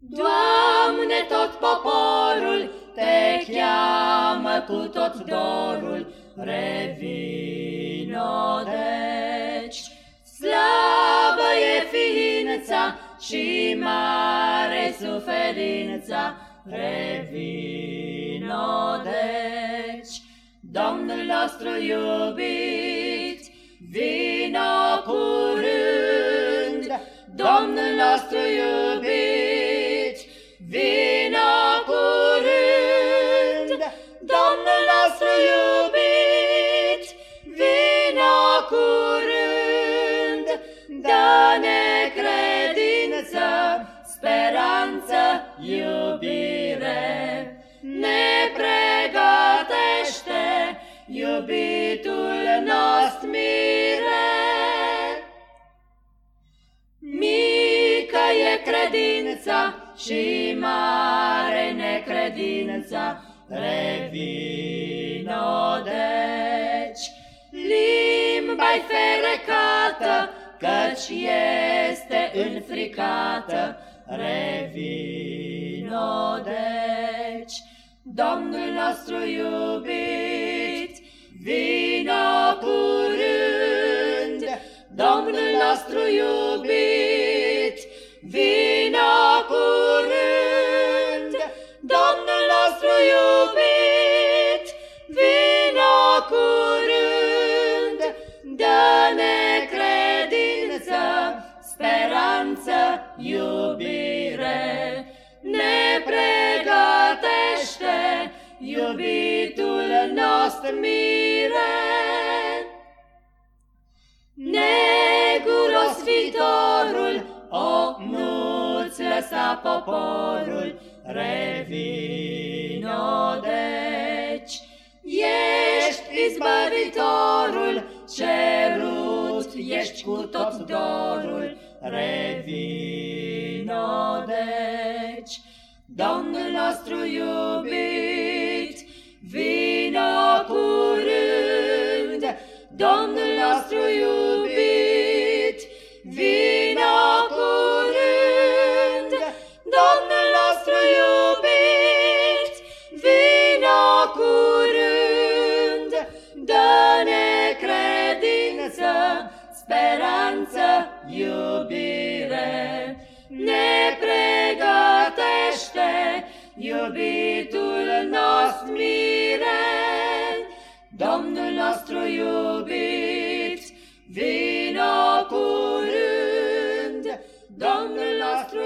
Doamne, tot poporul te cheamă cu tot dorul, revino deci. Slabă e ființa și mare suferința, revino deci. Domnul nostru iubit, vino curând, Domnul nostru iubit, iubitul nostru mire. Mică e credința și mare necredința, revino deci. Limba-i ferecată, căci este înfricată, revino deci. Domnul nostru iubit, vino curând, Domnul nostru iubit, vino curând, Domnul nostru iubit, vino curând, dă-ne credință, speranță, iubire, ne pregătește iubitul nostru mire. Neguros viitorul, o, nu-ți lăsa poporul, revino deci. Ești izbăvitorul, cerut, ești cu tot dorul, revino deci. Domnul nostru iubit, Domnul nostru iubit, vino curând, Domnul nostru iubit, vino curând, dă-ne credință, speranță, iubire, ne pregătește iubitul nostru mire, Domnul nostru iubit, vino curând, Domnul nostru